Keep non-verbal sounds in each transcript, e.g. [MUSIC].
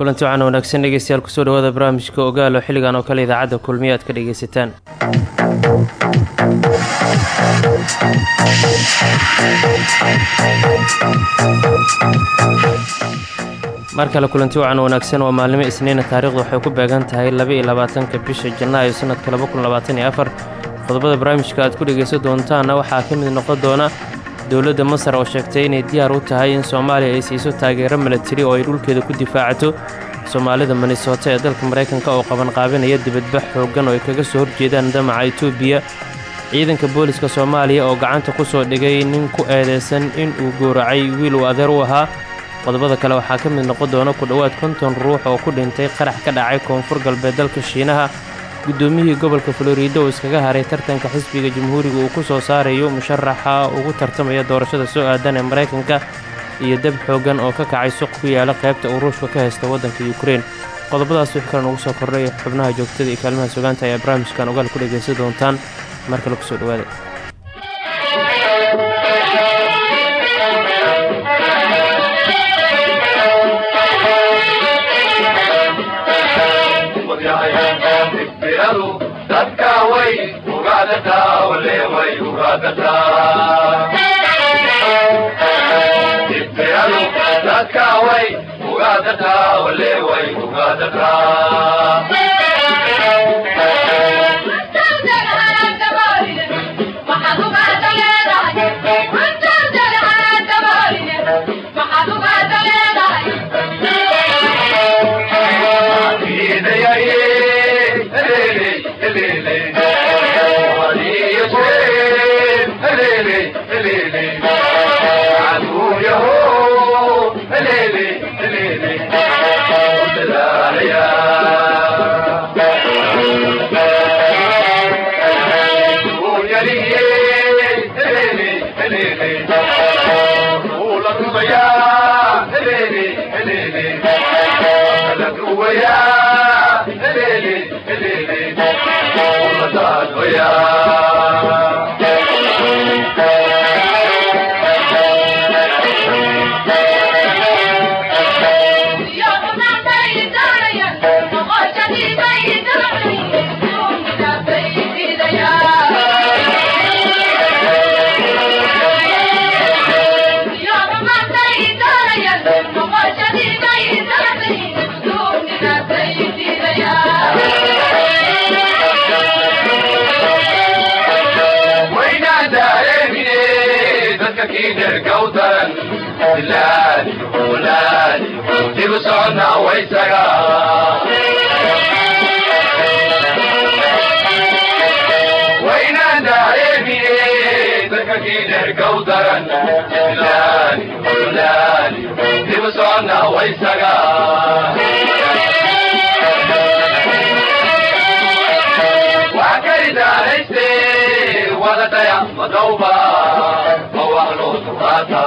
kulanti waxaan wanaagsan dhegeystayaal ku soo dhawaada barnaamijka ogaal oo xilligan oo kale idaacadda kulmiye aad ka dhegeysataan. Mar kale kulanti wacan wanaagsan waa maalnimo isniina taarikhdu waxay ku beegan tahay laba-iyo bisha janaayo sanadka laba kun labaatan iyo afar. Qodobada barnaamijka aad ku dhegaysan doontaanna waxaa ka mid noqon doona dowladda masar oo sheegtay inay diyaar u tahay in soomaaliya ay siiso taageero milatari oo ay dhulkeeda ku difaacato soomaalida minnesota ee dalka maraykanka oo qabanqaabinaya dibadbax xooggan oo ay kaga soo horjeedaan damaca etoobiya ciidanka booliska soomaaliya oo gacanta ku soo dhigay nin ku eedeysan in uu gowracay wiil uu adeer u ahaa. Qodobada kale waxaa ka mid noqon doona ku dhowaad konton ruux oo ku dhintay qarax ka dhacay koonfur galbeed dalka shiinaha guddoomiyihii gobolka floriida oo iskaga haray tartanka xisbiga jamhuuriga uu ku soo saarayo musharaxa ugu tartamaya doorashada soo aadan ee maraykanka iyo dab xooggan oo ka kacay suq ku yaalla qaybta uu ruushka ka haysta waddanka yukrain qodobadaas wix kale nugu soo kordhay xubnaha joogtada iyo kaalmaha sugaanta ayaa barnaamijkan ogaal ku dhegaysan doontaan mar kale ku soo dhawaada dadka way ugaadataa wale way ugaadataa Hallelujah. liiderkawdaran ilaali laali dib u soconna waysaga waynaada hareemiye dadka liiderkawdaran ilaali laali dib u soconna waysaga وكرد عليك ولا تيأم دوبا wax lagu sugnaata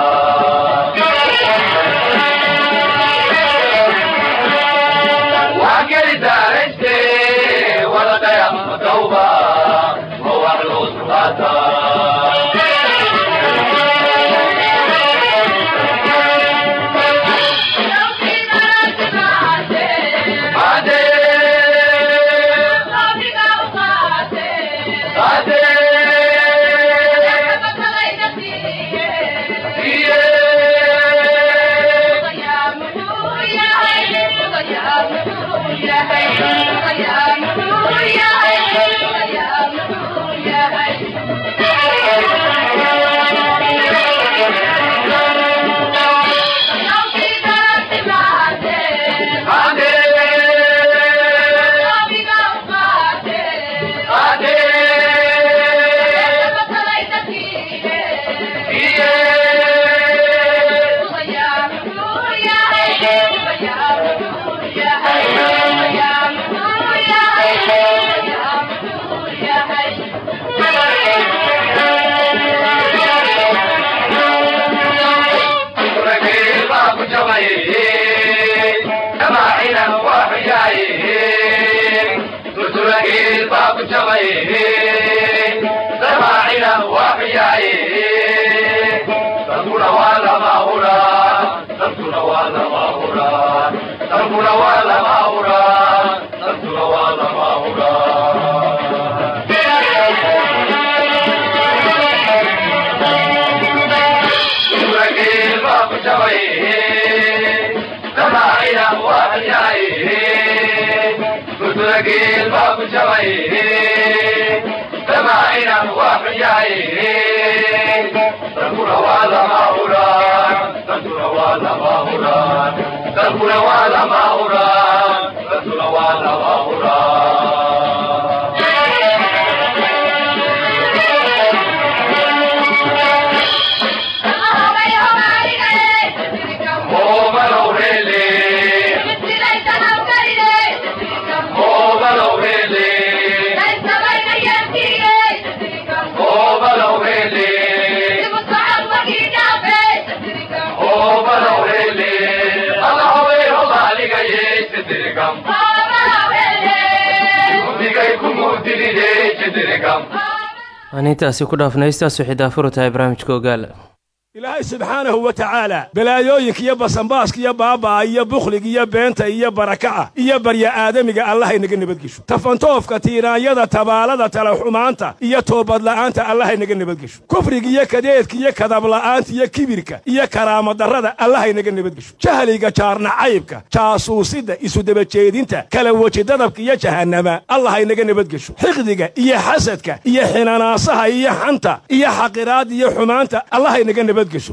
aan intaasi ku dhaafnay heystaas waxay daafuru tahay barnaamijka ogaala ilaahay subxaanahu wa tacaala balaayooyinka iyo basanbaaska iyo baaba'a iyo bukhliga iyo beenta iyo barakaca iyo barya aadamiga allahaynaga nabadgesho tafantoofka tiiraanyada tabaalada talaxumaanta iyo toobadla'aanta allahaynaga nabadgesho kufriga iyo kadeedka iyo kadabla'aanta iyo kibirka iyo karaamadarrada allahaynaga nabadgesho jahliga jaarnacaybka jaasuusida isudabajeedinta kala wejidadabka iyo jahannama allahaynaga nabadgesho xiqdiga iyo xasadka iyo xinanaasaha iyo xanta iyo xaqiraada iyo xumaanta allahaynaga nabadgesho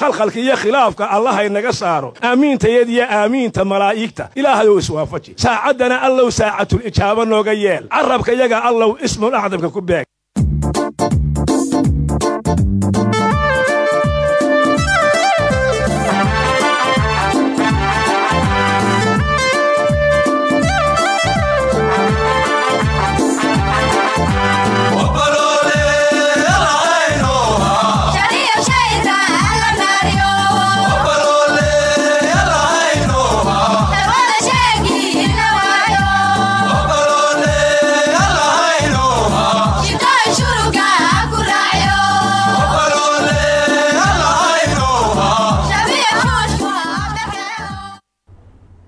khalkhalka iyo khilaafka allahaynaga saaro. Aamiintayada iyo aamiinta malaa'igta. Ilaahayow iswaafaji. Saacaddana allow saacatul ijaaba nooga yeel. Carabka yaga allow ismul acdamka ku beeg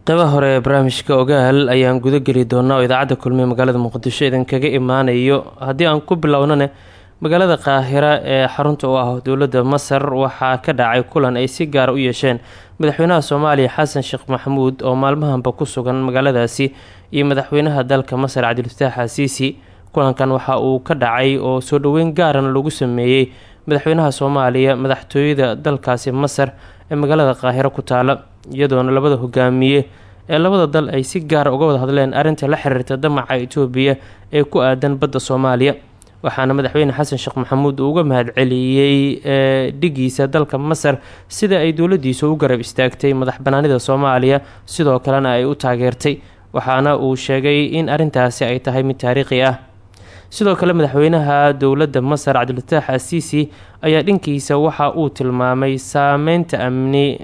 qeybaha hore ee barnaamijka ogaal ayaan guda geli doonaa oo idaacadda kulmiye magaalada muqdisho idinkaga imaanayo. Haddii aan ku bilownane magaalada qaahira ee xarunta u ah dowladda masar waxaa ka dhacay kulan ay si gaara u yeesheen madaxweynaha soomaaliya xasan sheekh maxamuud oo maalmahanba ku sugan magaaladaasi iyo madaxweynaha dalka masar cabdilfataax xasiisi kulankan waxa uu ka dhacay oo soo dhoweyn gaarana lagu sameeyey madaxweynaha soomaaliya madaxtooyada dalkaasi masar ee magaalada qaahiro ku taala iyadoona labada hogaamiye ee labada dal ay si gaara uga wada hadleen arrinta la xiriirta damaca itoobiya ee ku aadan badda soomaaliya. Waxaana madaxweyne xasan sheekh maxamuud uu uga mahadceliyey ee dhigiisa dalka masar sida ay dowladiisu u garab istaagtay madax banaanida soomaaliya sidoo kalena ay u taageertay. Waxaana uu sheegay in arrintaasi ay tahay mid taariikhi ah. Sidoo kale madaxweynaha dowladda masar cabdilfataax asiisi ayaa dhankiisa waxa uu tilmaamay saameynta amni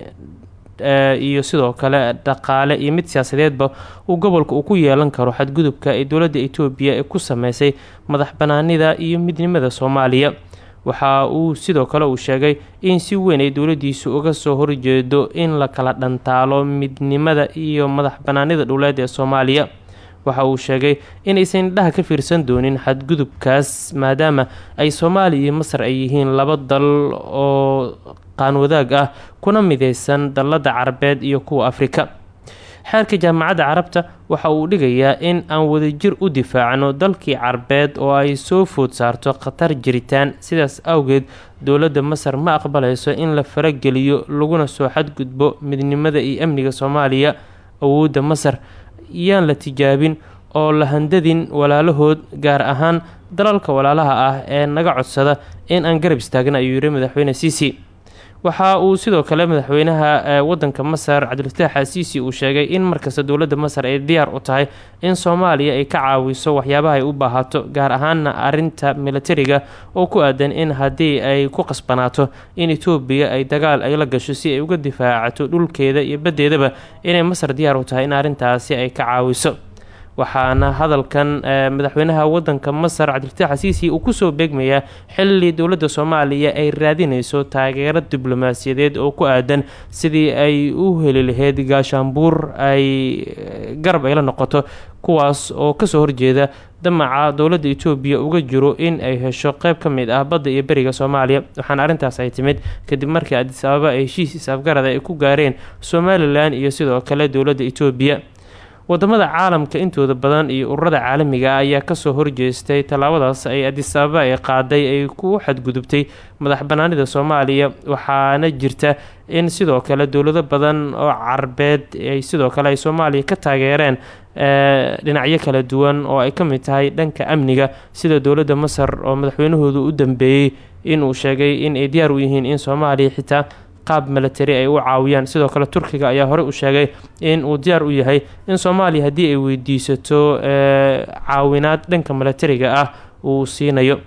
iyo sidoo kale dhaqaale iyo mid siyaasadeedba uu gobolka uu ku yeelan karo xadgudubka ee dowladda itoobiya ee ku sameysay madax banaanida iyo midnimada soomaaliya. Waxa uu sidoo kale uu sheegay in si weyn ay dowladiisu uga soo horjeedo in la kala dhantaalo midnimada iyo madax banaanida dhuleed ee soomaaliya waxa uu sheegay inaysan indhaha ka fiirsan doonin xadgudubkaas maadaama ay soomaaliya iyo masar ay yihiin laba dal oo qaanwadaag ah kuna mideysan dalada carabeed iyo kuwa afrika. Xeerka jaamacadda carabta waxa uu dhigayaa in aan wadajir u difaacno dalkii carbeed oo ay soo food saarto khatar jiritaan. Sidaas awgeed dowladda masar ma aqbalayso in la farageliyo laguna soo xadgudbo midnimada iyo amniga soomaaliya. Awoodda masar yaan la tijaabin oo la handadin walaalahood gaar ahaan dalalka walaalaha ah ee naga codsada in aan garab istaagna ayuu yiri madaxweyne siisi waxa uu sidoo kale madaxweynaha wadanka masar cabdilfataax asiisi uu sheegay in markasta dowladda masar ay diyaar u tahay in soomaaliya ay ka caawiso waxyaabaha ay u baahato gaar ahaana arinta militariga oo ku aadan in haddii ay ku qasbanaato in etoobiya ay dagaal ay la gasho si ay uga difaacato dhulkeeda iyo baddeedaba inay masar diyaar u tahay in arrintaasi ay ka caawiso waxaana hadalkan madaxweynaha wadanka masar cabdilfataax asiisi uu ku soo beegmayaa xili dowladda soomaaliya ay raadinayso taageero diblomaasiyadeed oo ku aadan sidii ay u heli lahayd gaashaanbuur ay garab ay la noqoto kuwaas oo ka soo horjeeda damaca dowladda etoobiya uga jiro in ay hesho qeyb ka mid ah badda iyo beriga soomaaliya waxaana arrintaas ay timid kadib markii adis ababa ay heshiis is-afgarada ay ku gaareen somalilan iyo sidoo kale dowladda etoobiya waddamada caalamka intooda badan iyo ururada caalamiga ah ayaa ka soo horjeestay tallaabadaas ay adis ababa ay qaaday ay ku xadgudubtay madax banaanida soomaaliya. Waxaana jirta in sidoo kale dowlado badan oo carbeed ay sidoo kale ay soomaaliya ka taageereen dhinacyo kala duwan oo ay ka mid tahay dhanka amniga sida dowladda masar oo madaxweynahoodu u dambeeyey inuu sheegay in ay diyaar u yihiin in soomaaliya xitaa qaab milatari ay u caawiyaan. Sidoo kale turkiga ayaa horey u sheegay in uu diyaar u yahay in soomaaliya haddii ay weydiisato caawinaad dhanka milatariga ah uu siinayo.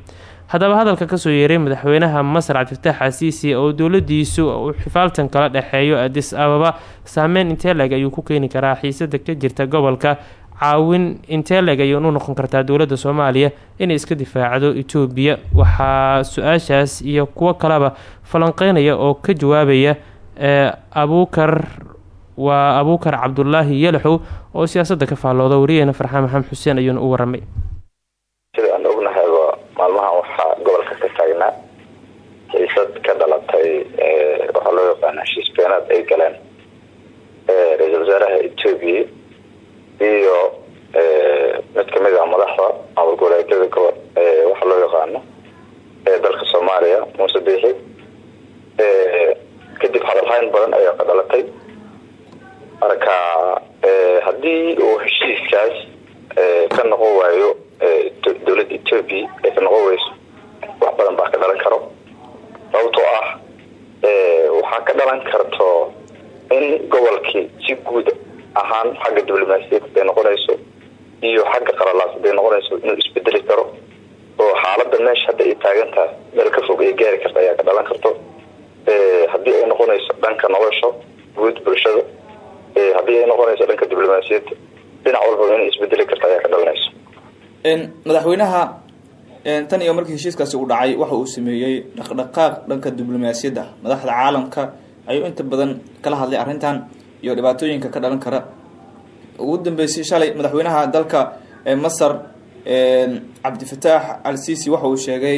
Haddaba hadalka ka soo yeeray madaxweynaha masar cabdifatax xasiisi oo dowladiisu uu xifaaltan kala dhexeeyo adis ababa saameyn inteleg ayuu ku keeni karaa xiisada ka jirta gobolka. Caawin inteleg ayay u noqon kartaa dowladda soomaaliya inay iska difaacdo etoobiya waxaa su'aashaas iyo kuwo kaleba falanqeynaya oo ka jawaabaya abuukar waa abuukar cabdulaahi yalaxow oo siyaasadda ka faallooda wariyahena farxaan maxamed xuseen ayuuna u waramay sida aan ognahayba maalmahan waxaa gobolka ka taagnaa xiisad ka dhalatay waxaa loo yaqaana heshiis ay galeen ra'iisul wasaaraha etoobiya iyo mid ka mid ah madaxda maamul goboleedyada gobol waxaa loo yaqaano dalka soomaaliya muuse biixi kadib hadalhayn badan ayaa ka dhalatay. Marka haddii uu heshiiskaas ka noqon waayo dowladda etoobiya ay ka noqon weyso wax badan baa ka dhalan karo. Sababtoo ah waxaa ka dhalan karto in gobolkii si guud ahaan xagga diblomaasiyad haday noqonayso iyo xagga qalalaas haday noqonayso inuu isbedeli karo. Oo xaalada meesha hadda ay taagan tahay meel ka fog ay gaari karta ayaa ka dhalan karto haddii ay noqonayso dhanka nolosha guud bulshada haddii ay noqonayso dhanka diblomaasiyadda dhinac walbaba inay isbedeli karta ayaa ka dhalanayso madaxweynaha tan iyo markii heshiiskaasi uu dhacay waxa uu sameeyey dhaqdhaqaaq dhanka diblomaasiyadda. Madaxda caalamka ayuu inta badan kala hadlay arrintan iyo dhibaatooyinka ka dhalan kara. Ugu dambeysay shalay madaxweynaha dalka masar cabdifataax al sisi waxa uu sheegay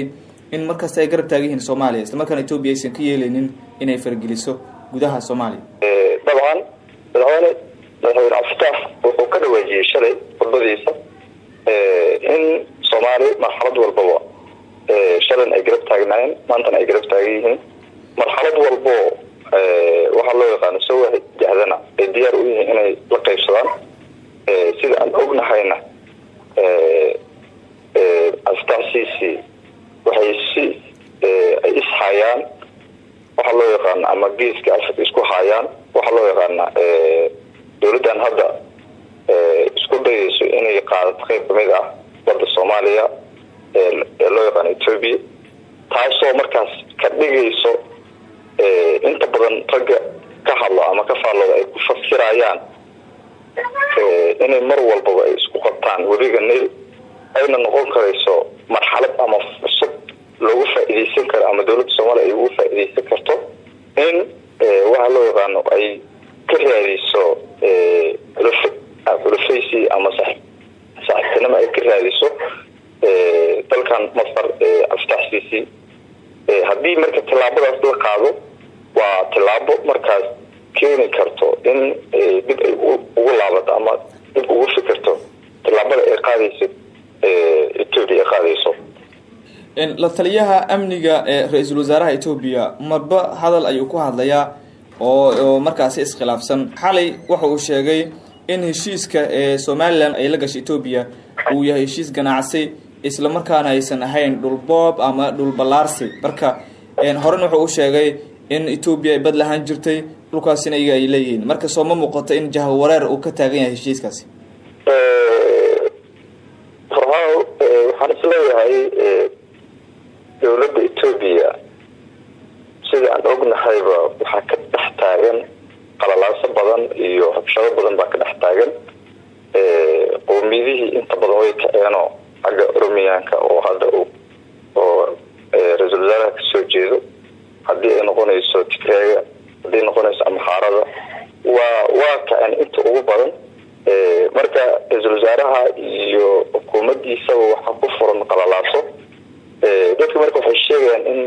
in markasta ay garab taagan yihiin soomaaliya islamarkaana etoobiya aysan ka yeeleynin inay fargeliso gudaha soomaaliya. Dabcan madaxweyne madaxweyne cabdifataax wuxuu ka dhawaajiyey shalay khudbadiisa in soomaaliya marxalad walbaba shalan ay garab taagnaayeen maantana ay garab taagan yihiin marxalad walbo waxaa loo yaqaano soo wajahdana ay diyaar u yihiin inay la qaybsadaan. Sida aan ognahayna cici waxay si ay ishayaan waxaa loo yaqaana ama geeska africa isku hayaan waxaa loo yaqaana dowladdan hadda isku dayayso inay qaadato qeyb ka mid ah badda soomaaliya ee loo yaqaano etoobiya taasoo markaas ka dhigayso inta badan ragga ka hadlo ama ka faallooda ay ku fasirayaan inay mar walbaba ay isku qabtaan webiga nil ayna noqon karayso marxalad ama fursad loogu faa-ideysan karo ama dowladda soomaaliya ay ugu faa-ideysan karto in waxa loo yaqaano ay ka raadiso xulufaysi ama saaxiibtinimo ay ka raadiso dalkan masar cabdifatax cici haddii marka tillaabadaas la qaado waa tillaabo markaas keeni karto in dib ay ugu laabato ama dib ugu fikirto tilaabada ay qaadaysa etoobiya ay qaadayso la taliyaha amniga ee ra'iisul wasaaraha etoobiya marba hadal ayuu ku hadlayaa oo markaasi iskhilaafsan. Xalay waxa uu sheegay in heshiiska ee somalilan ay la gashay etoobiya uu yahay heshiis ganacsi isla markaana aysan ahayn dhulboob ama dhulballaarsi marka horena wuxuu u sheegay in etoobiya ay bad lahaan jirtay dhulkaasina iyaga ay leeyihiin. Marka soo ma muuqato in jahwareer uu ka taagan yahay heshiiskaasi farxaaw waxaan is leeyahay dowladda etoobiya sida aan ognahayba waxaa ka dhex taagan qalalaaso badan iyo rabshado badan baa ka dhex taagan. Qoomiyadihii inta badan way kaceenoo xagga oromiyaanka oo hadda oo ra'iisul wasaaraha ka soo jeedo. Haddii ay noqonayso tigreega haddii noqonayso amxaarada waa waa kaceen inta ugu badan. Marka ra'iisul wasaaraha iyo xukuumadiisaba waxaa ku furan qalalaaso dadka marka waxay sheegayaan in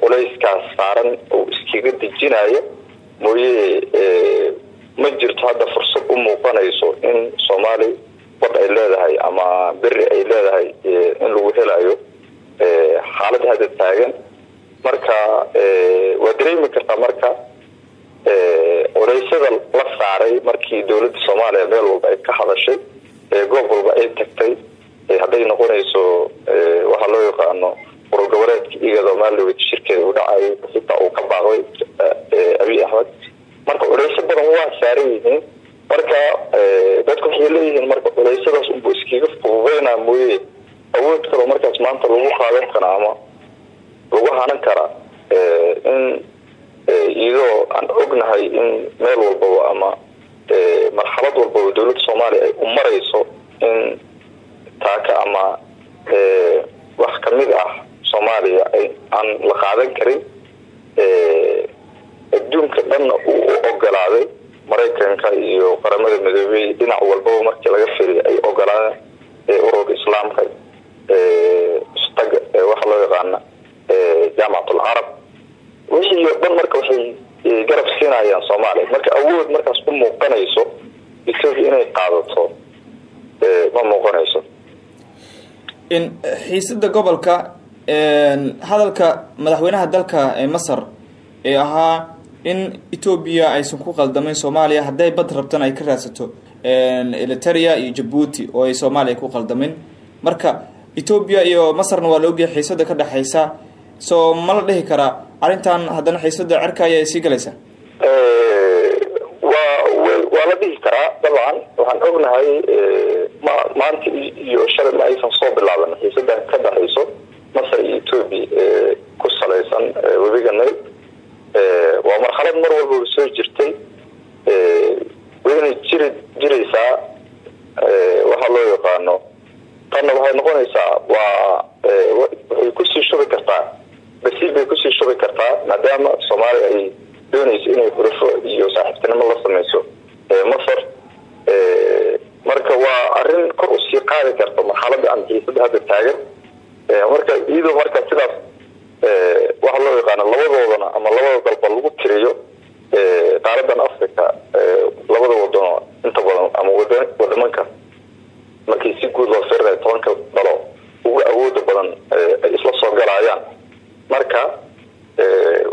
culeyskaas saaran uu iskaga dejinayo mooye ma jirto hadda fursad u muuqanayso in soomaali bad ay leedahay ama beri ay leedahay in lagu helayo xaalada hadda taagan. Marka waa dareemi kartaa marka culeysyada la saaray markii dowladda soomaaliya meel walba ay ka hadashay goob walba ay tagtay hadday noqonayso waxaa loo yaqaano urur goboleedka iyadoo maalowed shirkeeda u dhacayo xitaa uu ka baaqday abiy axmed marka culeysyo badan waa saaran yihiin. Marka dadku waxay leeyihiin marka culeysyadaas unbu iskaga fududeyna mooye. Awood kaloo markaas maanta lagu qaadan karaa ama lagu hanan karaa in iyadoo aan ognahay in meel walbaba ama marxalad walbaba dowladda soomaaliya ay u marayso in taaka ama wax ka mid ah soomaaliya aan la qaadan karin adduunka dhanna uu ogolaaday maraykanka iyo qaramada midoobey dhinac walbaba markii laga firiya ay ogolaadeen ururka islaamka stag waxaa loo yaqaana jaamacatul carab. Wixii o dhan marka waxay garab siinayaan soomaaliya. Marka awood markaas u muuqanayso etoobiya inay qaadato ma muuqanayso xiisada gobolka hadalka madaxweynaha dalka masar ee ahaa in etoobiya aysan ku qaldamayn soomaaliya hadday bad rabtan ay ka raadsato eliteria iyo jabuuti oo ay soomaaliya ku qaldamin marka etoobiya iyo masarna waa la ogyahay xiisada ka dhexaysa soo ma la dhihi karaa arrintan haddana xiisada cerka ayaa sii galaysa? Waa waa la dhihi karaa dabcan. Waxaan ognahay ma maanta iyo shalay ma aysan soo bilaaban xiisada ka dhexayso masar iyo etoobiya ku salaysan webiga nayl waa marxalad mar walbaba soo jirtay wayna jiri jiraysaa waxaa loo yaqaano tanna waxay noqonaysaa waa waxay ku sii shubi kartaa basiib bay ku sii shubi kartaa maadaama soomaaliya ay doonayso inay xurufo iyo saaxiibtinimo la sameyso masar marka waa arrin kor u sii qaadi karta marxalada aan xiisada hadda taagan. Marka iyadoo marka sidaas waxaa loo yaqaana labadoodana ama labada dalba lagu tiriyo qaaradan africa labada wadano inta badan ama wadamanka markii si guud loo firinay tobanka dalo ugu awooda badan ay isla soo galayaan. Marka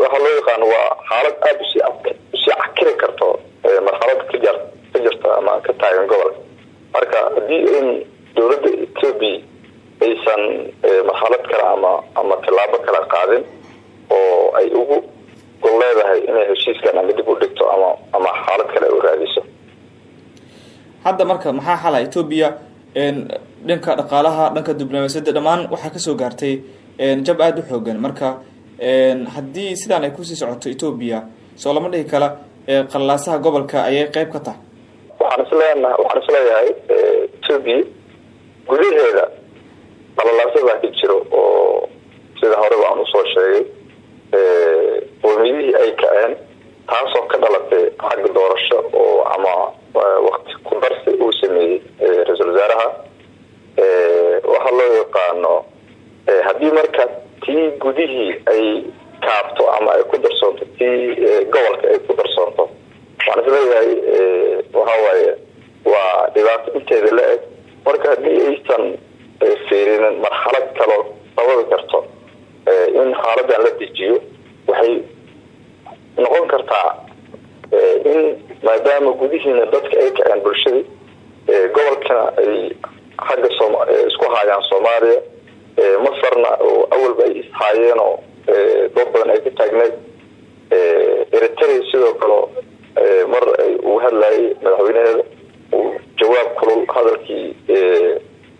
waxaa loo yaqaano waa xaalad aada u sii u sii cakiri karto marxalada ka jar ka jirta ama ka taagan gobolka marka haddii in dowladda etoobiya aysan marxalad kale ama ama tilaabo kale qaadin oo ay ugu gol leedahay inay heshiiskan ama dib u dhigto ama ama xaalad kale u raadiso. Hadda marka maxaa xala etoobiya dhanka dhaqaalaha dhanka diblomaasiyadda dhammaan waxaa ka soo gaartay jab aada u xoogan. Marka haddii sidaan ay ku sii socoto etoobiya soo lama dhihi kala qalaasaha gobolka ayay qeyb ka tahay waxaan is leeyahay etoobiya gudaheeda qalalaasabaa ka jiro oo sida horeba aan u soo sheegay qoomiyadihii ay kaceen taasoo ka dhalatay xagga doorasho oo ama wakti ku darsi uu sameeyey ra'iisul wasaaraha. Waxaa loo yaqaano haddii marka tii gudihii ay kaabto ama ay ku darsoonto tii gobolka ay ku darsoonto waxaan is leeyahay waxa waaye waa dhibaato inteeda la eg. Marka haddii aysan fiirinin marxalad kaloo sababi karto in xaaladan la dejiyo waxay noqon kartaa in maadaama gudihiina dadka ay kaceen bulshadii gobolkana ay xagga isku haayaan soomaaliya masarna oo awalba ay ishaayeen oo dad badan ay ka taagneed eritrea sidoo kale mar uu hadlayay madaxweynaheeda uu jawaab kulul hadalkii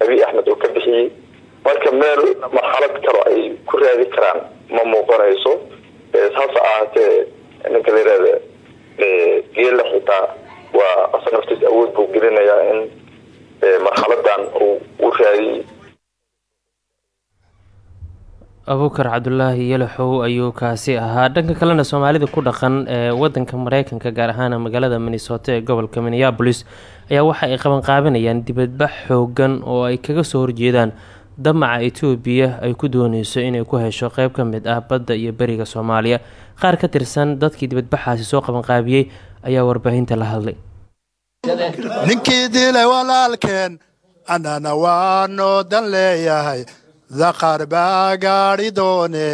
abiy axmed uu ka bixiyey. Marka meel marxalad kalo ay ku raadi karaan ma muuqanayso. Hase ahaatee ninka la yihahda geela xitaa waa asa awood buu gelinayaa in marxaladan uu u raadiyey abuukar cabdulaahi yalaxow ayuu kaasi ahaa. Dhanka kalena soomaalida ku dhaqan ee wadanka mareykanka gaar ahaan magaalada minnesota ee gobolka minneabolis ayaa waxa ay qabanqaabinayaan dibadbax xoogan oo ay kaga soo horjeedaan damaca etoobiya ay ku dooneyso inay ku hesho qeyb ka mid ah badda iyo beriga soomaaliya. Qaar ka tirsan dadkii dibadbaxaasi soo qabanqaabiyey ayaa warbaahinta la hadlay. Ninkii dilay walaalkeen annana waanoo dan leeyahay daqar baa gaadhi doone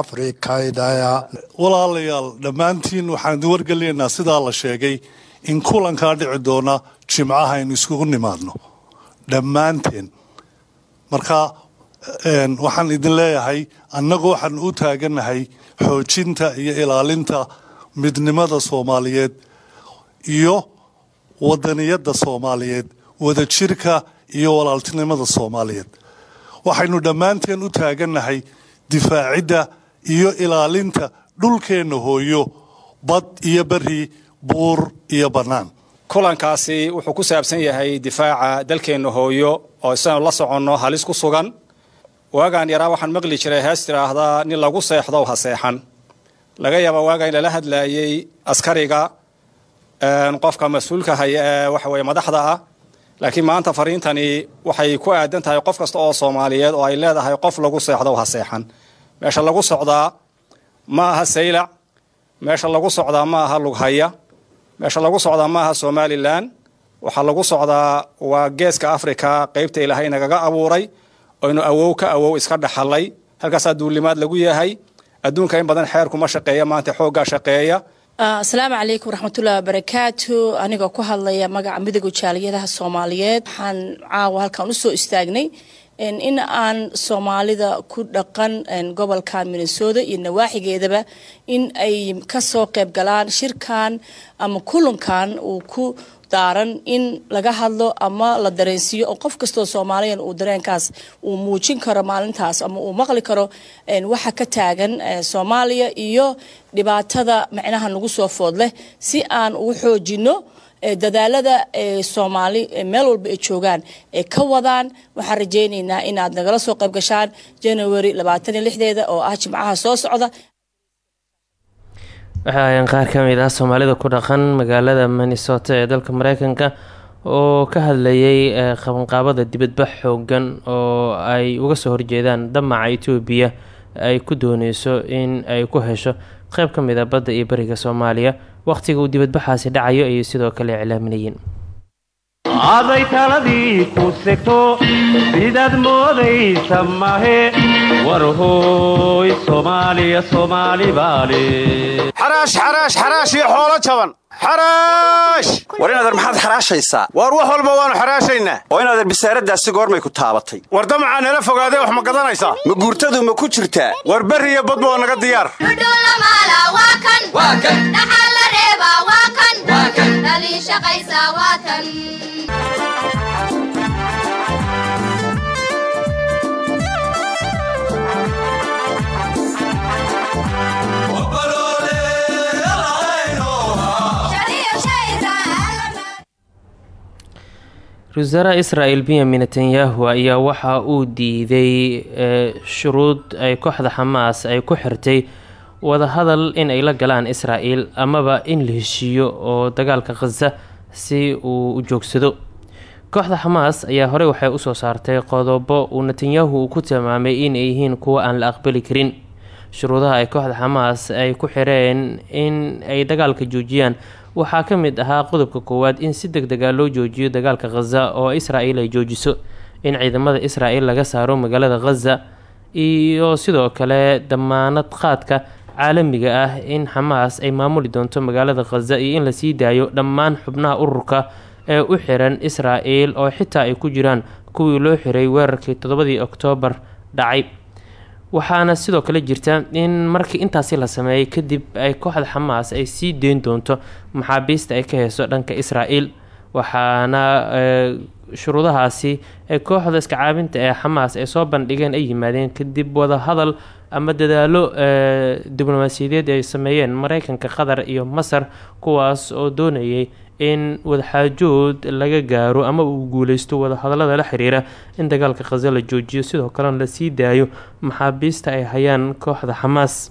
afrikaydaya walaalayaal dhammaantiin waxaan wargelaynaa sidaa la sheegay in kulankaa dhici doona jimcaha aynu iskugu nimaadno. Dhammaanteen. Marka waxaan idin leeyahay annagu waxaan u taaganahay xoojinta iyo ilaalinta midnimada soomaaliyeed iyo wadaniyadda soomaaliyeed wadajirka iyo walaaltinimada soomaaliyeed waxaynu dhammaanteen u taagannahay difaacidda iyo ilaalinta dhulkeenna hooyo bad iyo beri buur iyo bannaan. Kulankaasi wuxuu ku saabsan yahay difaaca dalkeenna hooyo oo isanu la soconno halis ku sugan. Waagaan yaraa waxaan maqli jiray hees tidhaahdaa nin lagu seexdow ha seexan. Laga yaaba waagaa in lala hadlaayey askariga qofka mas'uulka haya ee waxa weye madaxda ah laakiin maanta fariintani waxay ku aadan tahay qof kasta oo soomaaliyeed oo ay leedahay qof lagu seexdow ha seexan. Meesha lagu socdaa ma aha saylac meesha lagu socdaa ma aha lughaya. Meesha lagu socdaa ma aha somalilan waxaa lagu socdaa waa geeska africa qeybta ilaahay nagaga abuuray oynu awow ka awow iska dhaxalay. Halkaasaa duulimaad lagu yahay adduunka in badan xeerkuma shaqeeya maanta xooggaa shaqeeya asalaamu calaykum waraxmatullahi wabarakaatu. Anigoo ku hadlaya magaca midooda jaaliyadaha soomaaliyeed waxaan caawa halkan u soo istaagnay in aan soomaalida ku dhaqan gobolka minnesota iyo nawaaxigeedaba in ay ka soo qeyb galaan shirkan ama kulankan uu ku daaran in laga hadlo ama la dareensiiyo oo qof kastoo soomaaliyan uu dareenkaas uu muujin karo maalintaas ama uu maqli karo waxa ka taagan soomaaliya iyo dhibaatada micnaha nagu soo food leh si aan ugu xoojino dadaalada soomaali meel walba ay joogaan ay ka wadaan. Waxaan rajaynaynaa inaad nagala soo qayb gashaan january labaatan iyo lixdeeda oo ah jimcaha soo socda waxay ahaayeen qaar ka mid ah soomaalida ku dhaqan magaalada minnesota ee dalka mareykanka oo ka hadlayay qabanqaabada dibadbax xoogan oo ay uga soo horjeedaan damaca etoobiya ay ku dooneyso in ay ku hesho qeyb ka mid a badda iyo beriga soomaaliya. Wakhtiga uu dibadbaxaasi dhacayo ayay sidoo kale iclaaminayeen aday taladii ku segto sidaad moodaysa mahe warhooy soomaaliya soomaali baale xaraash xaraash xaraash iyo xoolo jaban xaraash! War inadeer maxaad xaraashaysaa? Waar wax walba waannu xaraashaynaa oo inadeer bisaaradaasi goormay ku taabatay. War damacaa nala fogaadee wax ma gadanaysaa? Ma guurtadu ma ku jirtaa? War berri iyo badba waa naga diyaar. Ra'isul wasaaraha israel benyamin netanyahu ayaa waxa uu diiday shuruud ay kooxda xamaas ay ku xirtay wadahadal in ay la galaan israel amaba in la heshiiyo oo dagaalka khaza si uu u joogsado. Kooxda xamaas ayaa horey waxay u soo saartay qodobo uu netanyahu uu ku tilmaamay inay yihiin kuwo aan la aqbali karin. Shuruudaha ay kooxda xamaas ay ku xireen in ay dagaalka joojiyaan waxaa ka mid ahaa qodobka koowaad in si deg dega loo joojiyo dagaalka khaza oo israel ay joojiso in ciidamada israel laga saaro magaalada khaza iyo sidoo kale damaanad qaadka caalamiga ah in xamaas ay maamuli doonto magaalada khaza iyo in la sii daayo dhammaan xubnaha ururka ee u xiran israel oo xitaa ay ku jiraan kuwii loo xiray weerarkii toddobadii oktoobar dhacay waxaana sidoo kale jirta in markii intaasi la sameeyay kadib ay kooxda xamaas ay sii deyn doonto maxaabiista ay ka heyso dhanka israel waxaana shuruudahaasi ee kooxda iska caabinta ee xamaas ay soo bandhigeen ay yimaadeen kadib wadahadal ama dadaalo diblomaasiyadeed ay sameeyeen mareykanka qatar iyo masar kuwaas oo doonayay in wadaxaajood laga gaaro ama uu guuleysto wadahadalada la xiriira in dagaalka khaza la joojiyo. Sidoo kalena la sii daayo maxaabiista ay hayaan kooxda xamaas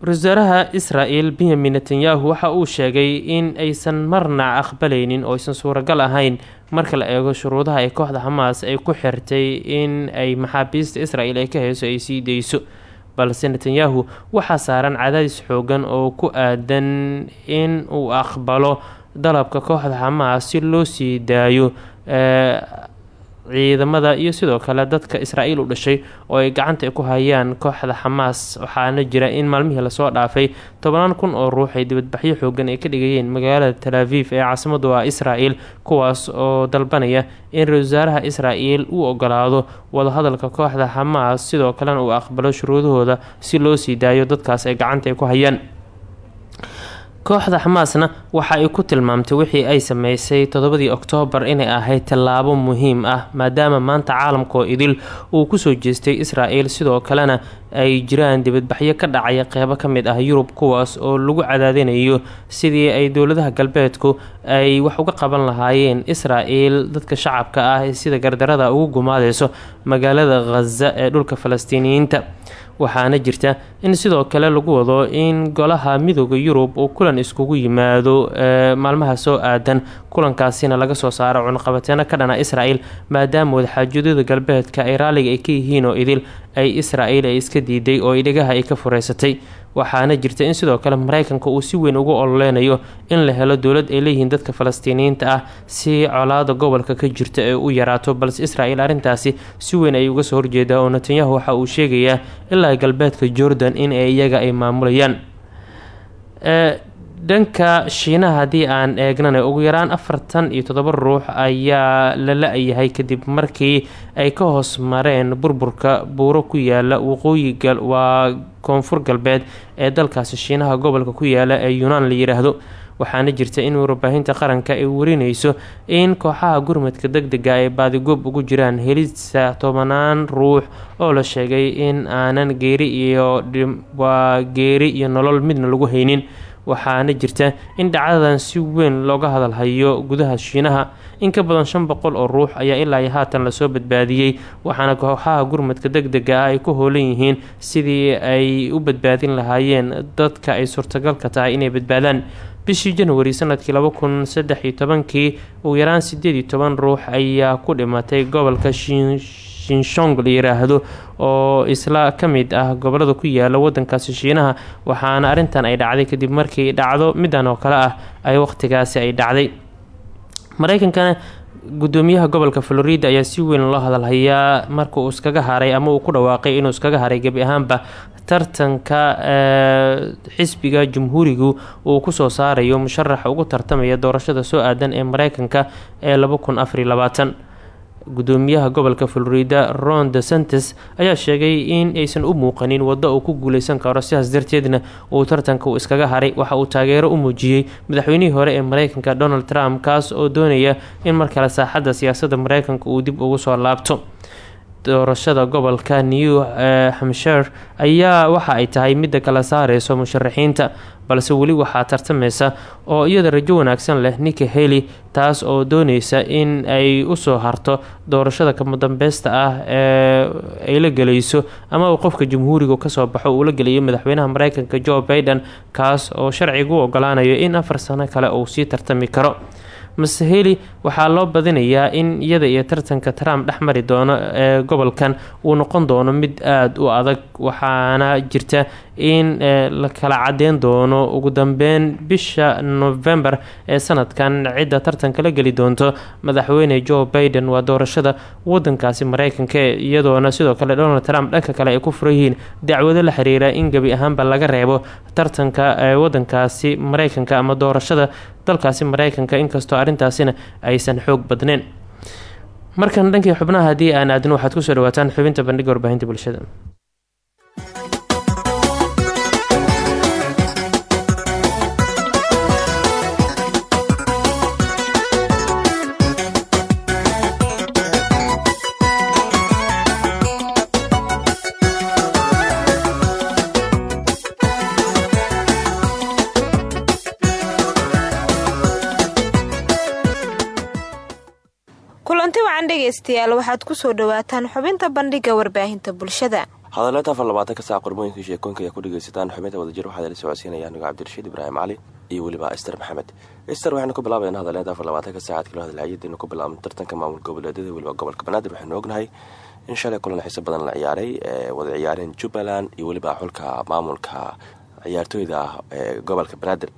ra'isul wasaaraha israel benyamin netanyahu waxa uu sheegay in aysan marna aqbalaynin oo aysan suuragal ahayn marka la eego shuruudaha ay kooxda xamaas ay ku xirtay in ay maxaabiista israel ay ka heyso ay sii deyso balse netanyahu waxaa saaran cadaadis xoogan oo ku aadan in uu aqbalo dalabka kooxda xamaas si loo sii daayo ciidamada iyo sidoo kale dadka israel u dhashay oo ay gacanta ku hayaan kooxda xamaas waxaana jira in maalmihii la soo dhaafay tobannaan kun oo ruux ay dibadbaxyo xoogan ay ka dhigayeen magaalada tal aviv ee caasimadu ah israel kuwaas oo dalbanaya in ra'isul wasaaraha israel uu ogolaado wadahadalka kooxda xamaas sidoo kalena uu aqbalo shuruudahooda si loo sii daayo dadkaas ay gacanta ku hayaan kooxda xamaasna waxa ay ku tilmaamtay wixii ay sameysay toddobadii oktoobar inay ahayd tallaabo muhiim ah maadaama maanta caalamkoo idil uu ku soo jeestay israel sidoo kalena ay jiraan dibadbaxyo ka dhacaya qeybo ka mid ah yurub kuwaas oo lagu cadaadinayo sidii ay dowladaha galbeedku ay wax uga qaban lahaayeen. Israel dadka shacabka ah sida gardarada ugu gumaadeyso magaalada khaza ee dhulka falastiiniyiinta waxaana jirta in sidoo kale lagu wado in golaha midooda yurub uu kulan iskugu yimaado maalmaha soo aadan kulankaasina laga soo saaro cunqabateeno ka dhana israel maadaama wadaxaajoodada galbeedka ay raalliga ay ka yihiin oo idil ay israel ay iska diiday oo idhigaha ay ka fureysatay waxaana jirta in sidoo kale mareykanka uu si weyn ugu ololeynayo in la helo dowlad ay leeyihiin dadka falastiiniyiinta ah si colaada gobolka ka jirta ee u yaraato balse israel arrintaasi si weyn ay uga soo horjeedaa oo netanyahu waxa uu sheegayaa ilaa galbeedka jordan in iyaga ay maamulayaan dhanka shiinaha haddii aan eegnana ugu yaraan afartan iyo toddoba ruux ayaa la la-yahay kadib markii ay ka hoos mareen burburka buuro ku yaalla waqooyi waa koonfur galbeed ee dalkaasi shiinaha gobolka ku yaalla ee yunaan la yiraahdo. Waxaana jirta in warbaahinta qaranka ay warinayso in kooxaha gurmadka deg dega ay baadigoob ugu jiraan helisa tobanaan ruux oo la sheegay in aanan geeri iyo waa geeri iyo nolol midna lagu haynin waxaana jirta in dhacdadan si weyn looga hadalhayo gudaha shiinaha. In ka badan shan boqol oo ruux ayaa ilaa iyo haatan la soo badbaadiyey waxaana kooxaha gurmadka deg dega ah ay ku hoolan yihiin sidii ay u badbaadin lahaayeen dadka ay suurtagalka tahay inay badbaadaan. Bishii januari sannadkii laba kun saddex iyo tobankii ugu yaraan sideed iyo toban ruux ayaa ku dhimatay gobolka shinshong la yiraahdo oo isla ka mid ah gobollada ku yaalla wadankaasi shiinaha waxaana arrintan ay dhacday kadib markii dhacdo midan oo kale ah ay waqtigaasi ay dhacday. Mareykankana gudoomiyaha gobolka florida ayaa si weyn loo hadalhayaa marka uu iskaga haray ama uu ku dhawaaqay inuu iskaga haray gebi ahaanba tartanka xisbiga jumhuurigu uu ku soo saarayo musharaxa ugu tartamaya doorashada soo aadan ee mareykanka ee laba kun afariy labaatan gudoomiyaha gobolka florida ron de santes ayaa sheegay in aysan u muuqanin waddo uu ku guuleysan karo. Sidaas darteedna uu tartanka uu iskaga haray. Waxa uu taageero u muujiyey madaxweynihii hore ee mareykanka donald trump kaas oo doonaya in markale saaxadda siyaasadda mareykanka uu dib ugu soo laabto doorashada gobolka new hampshire ayaa waxa ay tahay midda kala saareyso musharaxiinta balse weli waxaa tartameysa oo iyada rajo wanaagsan leh nika heli taas oo dooneysa in ay u soo harto doorashada kamadambeysta ah ee ay la gelayso ama qofka jamhuuriga ka soo baxo uu la gelayo madaxweynaha mareykanka joe baiden kaas oo sharciga u ogolaanayo in afar sano kale uu sii tartami karo masaheli waxaa loo badinayaa in iyada iyo tartanka trump dhex mari doono ee gobolkan uu noqon doono mid aada u adag. Waxaana jirta in la kala cadeyn doono. Ugu dambeyn bisha november ee sanadkan cidda tartanka la geli doonto madaxweyne joe biden waa doorashada wadankaasi mareykanka iyadoona sidoo kale donald trump dhanka kale ay ku furan yihiin. Dacwado la xiriira in gebi ahaanba laga reebo tartanka wadankaasi mareykanka ama doorashada dalkaasi mareykanka inkastoo arrintaasina aysan xoog badneyn markan dhankii xubnaha haddii aan aadin waxaad ku soo dhawaataan xubinta bandhiga warbaahinta bulshada dhegaystayaal waxaad ku soo dhawaataan xubinta bandhiga warbaahinta bulshada. Hadaleeta afar labaatanka saac qormooyinka sheekoonka ayaa ku dhegaysataan xubinta wadajir waxaa la socodsiinaya anigo cabdirashiid ibraahim cali iyo weliba ester maxamed. Ester waxaynu ku bilaabayna hadaleeta afar labaatanka saacad kalo hadalhayadaynu ku bilaabno tartanka maamul goboleedyada weliba gobolka banaadir waxaynu ognahay in shalay kulan xiiso badan la ciyaaray ee wada ciyaareen jubbaland iyo weliba xulka maamulka ciyaartooyda ee gobolka banaadir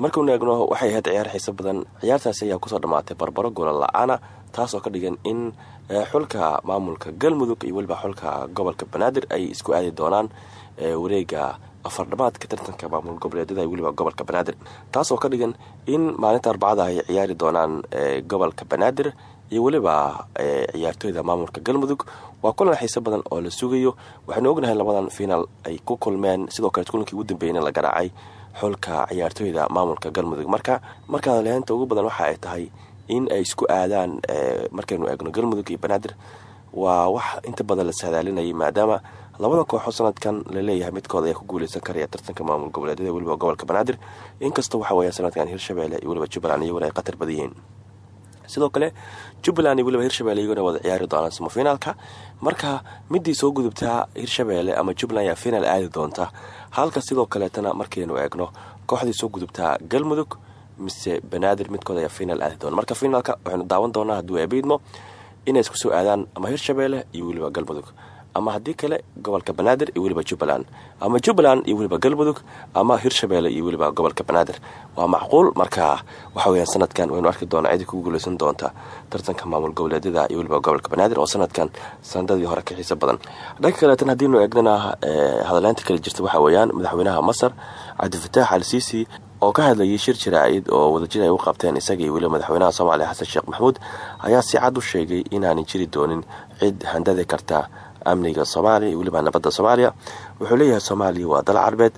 markaynu eegno waxay ahayd ciyaar xiiso badan ciyaartaasi ayaa ku soo dhammaatay barbaro goola la'aana taasoo ka dhigan in xulka maamulka galmudug iyo weliba xulka gobolka banaadir ay isku aadi doonaan wareega afardhamaadka tartanka maamul goboleedyada weliba gobolka banaadir. Taasoo ka dhigan in maalinta arbacada ay ciyaari doonaan gobolka banaadir iyo weliba ciyaartooyda maamulka galmudug. Waa kulan xiiso badan oo la sugayo. Waxaynu ognahay labadan finaal ay ku kulmeen. Sidoo kale kulankii ugu dambeeyna la garaacay xulka ciyaartooyda maamulka galmudug. Marka markaa leenta ugu badan waxa ay tahay in ay isku aadaan markaynu eegno galmudug iyo banaadir waa wax inta badan la saadaalinayay maadaama labada kooxo sanadkan la leeyahay midkood ayaa ku guuleysan karaya tartanka maamul goboleedyada weliba gobolka banaadir. Inkastoo waxa weya sanadkan hirshabelle iyo weliba jubbaland iyaguna ay qatar badan yihiin sidoo kale jubbaland iyo weliba hirshabelle iyaguna wada ciyaari doonaan samafinaalka marka midii soo gudubtaa hirshabelle ama jubbaland ayaa finaal aadi doonta. Halka sidoo kaleetana markaynu eegno kooxdii soo gudubtaa galmudug mise banaadir midkood ayaa finaal aadi doona. Marka finaalka waxaynu daawan doonaa hadduu eebiidmo inay isku soo aadaan ama hirshabelle iyo weliba galmudug ama haddii kale gobolka banaadir iyo weliba jubbaland ama jubbaland iyo weliba galmudug ama hirshabelle iyo weliba gobolka banaadir. Waa macquul marka waxa weyaan sanadkan waynu arki doonaa cidii ku guuleysan doonta tartanka maamul goboleedyada iyo weliba gobolka banaadir oo sanadkan sanadadii hore ka xiisa badan. Dhanka kaleetan haddiinu eegnana hadaleynta kale jirta waxaa weeyaan madaxweynaha masar cabdifataax al siisi oo ka hadlayay shir jaraa'id oo wadajir ay u qabteen isaga iyo weliba madaxweynaha soomaaliya xasan sheekh maxamuud ayaa si cad u sheegay inaanay jiri doonin cid handadi karta amniga soomaaliya iyo weliba nabadda soomaaliya. Wuxuu leeyahay soomaaliya waa dal carabeed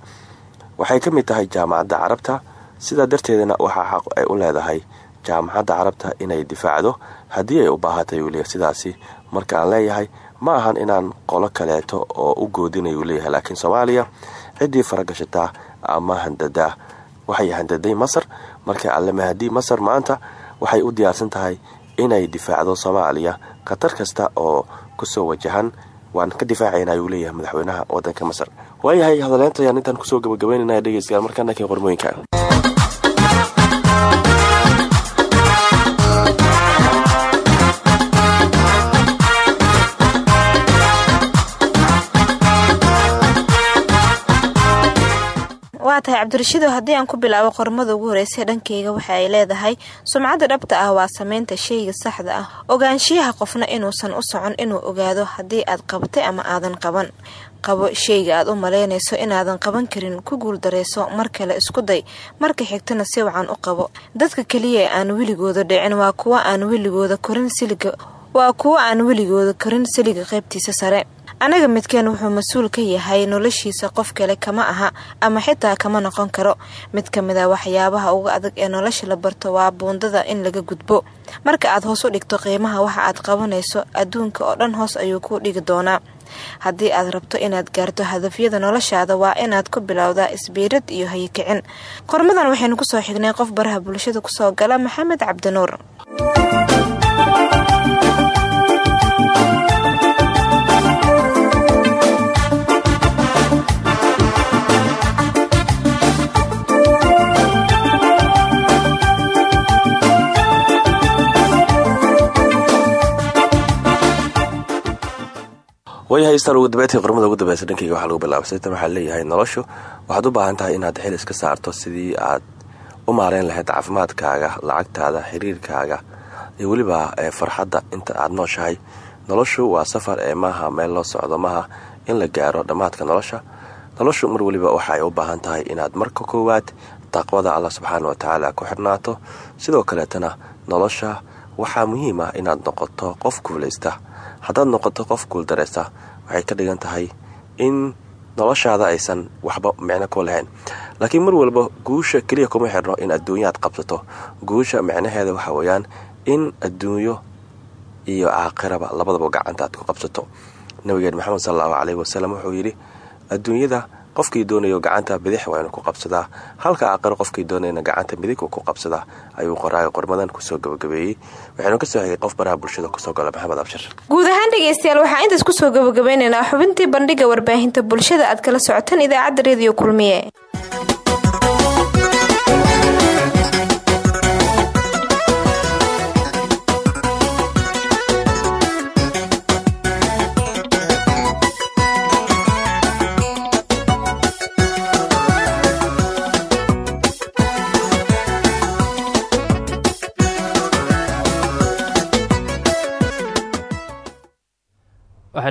waxay ka mid tahay jaamacadda carabta. Sidaa darteedana waxaa xaq ay u leedahay jaamacadda carabta inay difaacdo. Haddii ay u baahatay leeyahay sidaasi marka aan leeyahay ma ahan inaan qolo kaleeto oo u goodinay leeyahay laakiin soomaaliya ciddii faragashataa ama handadaa waxay handaday masar. Marka allema haddii masar maanta waxay u diyaarsan tahay inay difaacdo soomaaliya. Khatar kasta oo ku soo wajahan waan ka difaacayna ayuu leeyahay madaxweynaha wadanka masar. Waayahay hadaleynta ayaan intaan ku soo gabagabeynayna dhegeystayaal markaana kee qormooyinka waa tahay cabdirashiidow haddii aan ku bilaabo qormada ugu horreysay dhankayga waxa ay leedahay sumcadda dhabta ah waa sameynta shayga saxda ah. Ogaanshiyaha qofna inuusan u socon inuu ogaado haddii aad qabatay ama aadan qaban. Qabo shayga aad u malaynayso inaadan qaban karin ku guuldarayso mar kale isku day marka xigtana si wacan u qabo. Dadka keliya ee aan weligooda dhicin waa kuwa aan weligooda korin siliga waa kuwo aan weligooda korin siliga qaybtiisa sare anaga midkeen wuxuu mas'uul ka yahay noloshiisa qof kale kama aha ama xitaa kama noqon karo. Mid ka mid a waxyaabaha uga adag ee nolosha la barto waa buundada in laga gudbo. Marka aad hoos u dhigto qiimaha waxa aad qabanayso adduunka oo dhan hoos ayuu kuu dhigi doonaa. Haddii aad rabto inaad gaarto hadafyada noloshaada waa inaad ku bilowdaa isbiirad iyo hayikicin qormadan waxaynu ku soo xignay qof baraha bulshada ku soo gala maxamed cabdinuur waayahay istaan ugu dambeyntii qormada ugu dambeysa dhankayga waxaa lagu bilaabay sitan waxaa leeyahay noloshu waxaad u baahan tahay inaad xil iska saarto sidii aad u maarayn lahayd caafimaadkaaga lacagtaada xiriirkaaga iyo weliba farxadda inta aad nooshahay. Noloshu waa safar ee maaha meel loo socdo maaha in la gaaro dhammaadka nolosha. Noloshu mar weliba waxa ay u baahan tahay inaad marka koowaad taqwada allah subxaana wa tacaala ku xidhnaato sidoo kaleetana nolosha waxaa muhiim ah inaad noqoto qof guulaysta haddaad noqoto qof guuldaraysta waxay ka dhigan tahay in noloshaada aysan waxba micno ku lahayn. Laakiin mar walba guusha keliya kuma xidhno in adduunyaad qabsato. Guusha micnaheeda waxa weeyaan in adduunyo iyo aakhiraba labadaba gacantaad ku qabsato. Nabigeen maxamed sal allahu caleyhi wasalam wuxuu yidhi adduunyada qofkii doonayo gacanta bidix waa inuu ku qabsadaa. Halka aakhiro qofkii doonayna gacanta midig ku qabsadaa ayuu qoraaga qormadan ku soo gabagabeeyey. Waxaynu ka soo xigay qof baraha bulshada ku soo gala maxamed abshir. Guud ahaan dhegeystayaal waxaa intaas ku soo gabagabeynaynaa xubintii bandhiga warbaahinta bulshada aad kala socotaan idaacadda rediyo kulmiye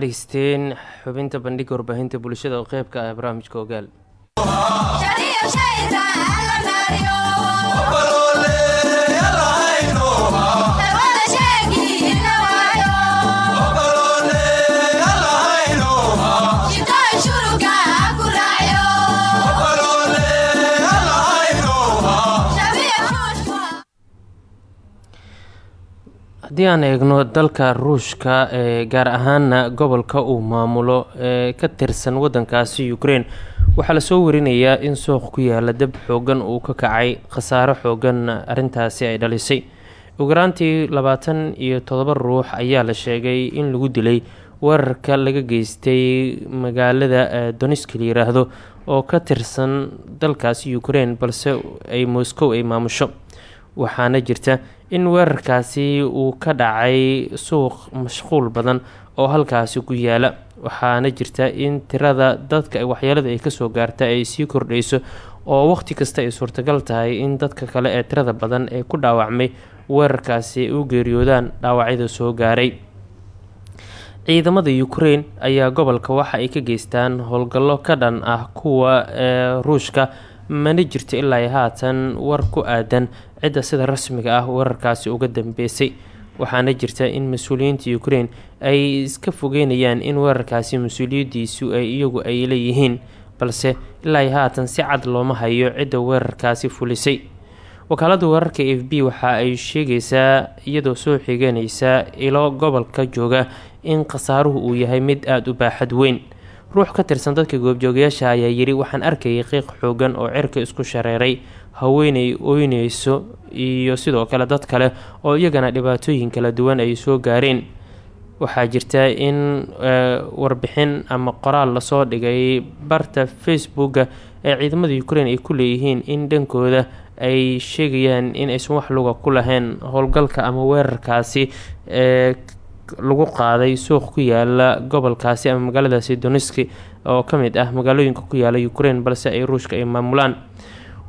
dhegeysteen xubinta bandhiga warbaahinta bulshada oo qeybka ah barnaamijka ogaal haddii aan eegno dalka ruushka ee gaar ahaana gobolka uu maamulo ee ka tirsan wadankaasi ukraine waxaa la soo warinayaa in suuq ku yaalla dab xoogan uu ka kacay khasaaro xoogan arrintaasi ay dhalisay. Ugaraantii labaatan iyo todoba ruux ayaa la sheegay in lagu dilay weerarka laga geystay magaalada doniski la yiraahdo oo ka tirsan dalkaasi ukraine balse ay moscow ay maamusho waxaana jirta in weerarkaasi uu ka dhacay suuq mashquul badan oo halkaasi ku yaalla. Waxaana jirta in tirada dadka waxyeelada ay ka soo gaarta ay sii kordhayso oo waqti kasta ay suurtagal tahay in dadka kale ee tirada badan ee ku dhaawacmay weerarkaasi ay u geeriyoodaan dhaawacyada soo gaaray. Ciidamada ukraine ayaa gobolka waxa ay ka geystaan howlgallo ka dhan ah kuwa ee ruushka mana jirto ilaa haatan war ku aadan cidda sida rasmiga ah weerarkaasi uga dambeysay. Waxaana jirta in mas'uuliyiinta ukraine ay iska fogeynayaan in weerarkaasi mas'uuliyadiisu ay iyagu ay leeyihiin balse ilaa haatan si cad looma hayo cidda weerarkaasi fulisay. Wakaalada weerarka f b waxa ay sheegaysaa iyadoo soo xiganaysa ilo gobolka jooga in khasaaruhu uu yahay mid aada u baaxad weyn ruux ka tirsan dadka goobjoogayaasha ayaa yidhi waxaan arkayay qiiq xoogan oo cirka isku shareeray haweenay ooyneyso iyo sidoo kale dad kale oo iyagana dhibaatooyin kala duwan ay soo gaareen. Waxaa jirta in warbixin ama qoraal la soo dhigay barta facebooka ee ciidamada ukraine ay ku leeyihiin in dhankooda ay sheegayaan in aysan wax luga ku lahayn howlgalka ama weerarkaasi ee lagu qaaday suuq ku yaalla gobolkaasi ama magaaladaasi doniski oo ka mid ah magaalooyinka ku yaalla ukraine balse ay ruushka ay maamulaan.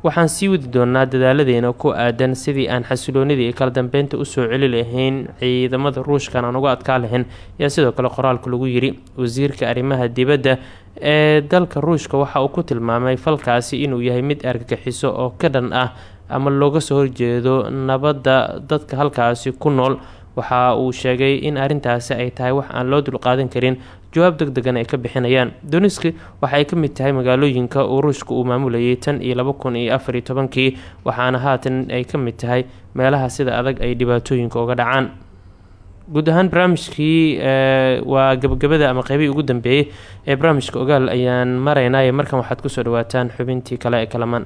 Waxaan sii wadi doonaa dadaaladeena ku aadan sidii aan xasiloonidii kala dambeynta u soo celi lahayn ciidamada ruushkan aan uga adkaa lahayn ayaa sidoo kale qoraalka lagu yiri wasiirka arrimaha dibadda ee dalka ruushka waxa uu ku tilmaamay falkaasi inuu yahay mid argagixiso oo ka dhan ah ama looga soo horjeedo nabadda dadka halkaasi ku nool waxa uu sheegay in arrintaasi ay tahay wax aan loo dulqaadan karin jawaab deg degan ay ka bixinayaan. Doniski waxa ay ka mid tahay magaalooyinka uu ruushka uu maamulayay tan iyo laba kun iyo afar tobankii waxaana haatan ay ka mid tahay meelaha sida adag ay dhibaatooyinka uga dhacaan. Guud ahaan barnaamijkii waa gabagabada ama qeybihii ugu dambeeyey ee barnaamijka ogaal ayaan maraynaaye markan waxaad ku soo dhawaataan xubintii kale ee kalamaan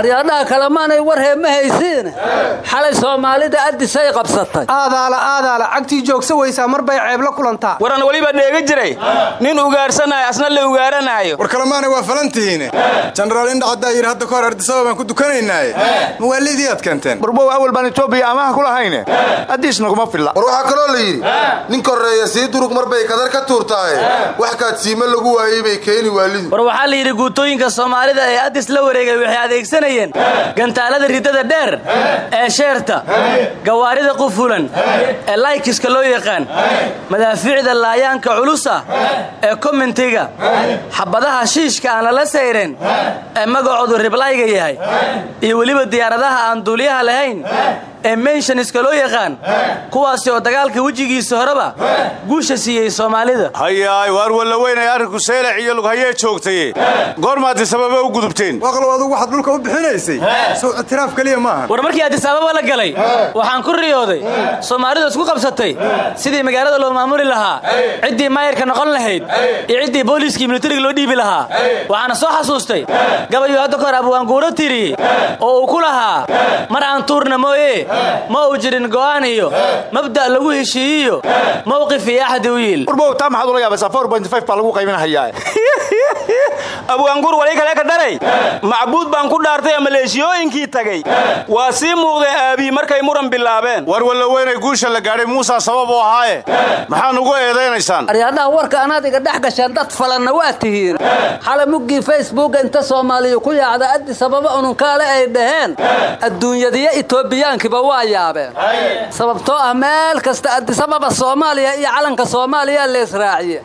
aryaadhaha kalemaanay war hee ma haysiine xalay soomaalida addisay qabsatay. Aadaala aadaala cagtii joogsa weysaa mar bay ceeb la kulantaa waran weliba dheega jiray. Nin ugaarsanaayo asna la ugaaranaayo war kalemaanay waa falantihiine jenaraal indha haddaa yidhi hadda ka hor ardisaba baan ku dukanaynaaye mawaalidii aad keenteen? Burbow awal baan etoobiya amaha ku lahayne? Haddiis naguma filla. War waxaa kaloo la yidhi nin korreeya sii durug mar bay kadar ka tuurtaaye. Wax kaadsiime lagu waayey bay keeni waalidu war waxaa la yidhi guutooyinka soomaalida ee addis la wareegay waxay adeegsanayeen gantaalada riddada dheer ee sheerta gawaarida qufulan ee laykiska loo yaqaan madaafiicda laayaanka culusa ee komentiga xabadaha shiishka aan lala sayren ee magacoodu riblayga yahay iyo weliba diyaaradaha aan duuliyaha lahayn ee menshaniska loo yaqaan kuwaasi oo dagaalka wejigiisa horeba guusha siiyey soomaalida. Hayaay waar walla weynay arrinku seelac iyo lughayee joogtaye goormaaddi sababa u gudubteen. Waqlow adugu waxaad dhulka u bixinaysay. Sow ictiraaf keliya maaha war markii addisaababa la galay waxaan ku riyooday soomaalidu isku qabsatay. Sidii magaalada loo maamuli lahaa ciddii maayarka noqon lahayd iyo ciddii booliiskii militariga loo dhiibi lahaa waxaana soo xasuustay. Gabayuu hadda kahor abwaanguuro tiriyey oo uu ku lahaa mar aan tuurna mooye ma uu jirin go'aan iyo? Mabda' lagu heshiiyiyo mowqif iyo axdi u yiil? Urbow taa maxaad ula yaabaysaa baa lagu qaybinahayaa. [LAUGHS] Abwaanguur wali kale ka dharay. Macbuud baan ku dhaartay maleeshiyooyinkii tagay. Waa sii muuqdeen aabii markay muran bilaabeen. War walla weynay guusha la gaadhay muusaa sabab u ahaaye. Maxaa nugu eedaynaysaan. Aryaadhaha warka anaad iga dhex gasheen dad falanna waa tihiin. Xala muggii facebooka inta soomaaliya ku yaacda addi sababa ununkaale ay dhaheen adduunyadiyo itoobiyaankiba waa yaabeen sababtoo ah meel kasta addisababa soomaaliya iyo calanka soomaaliya leesraaciye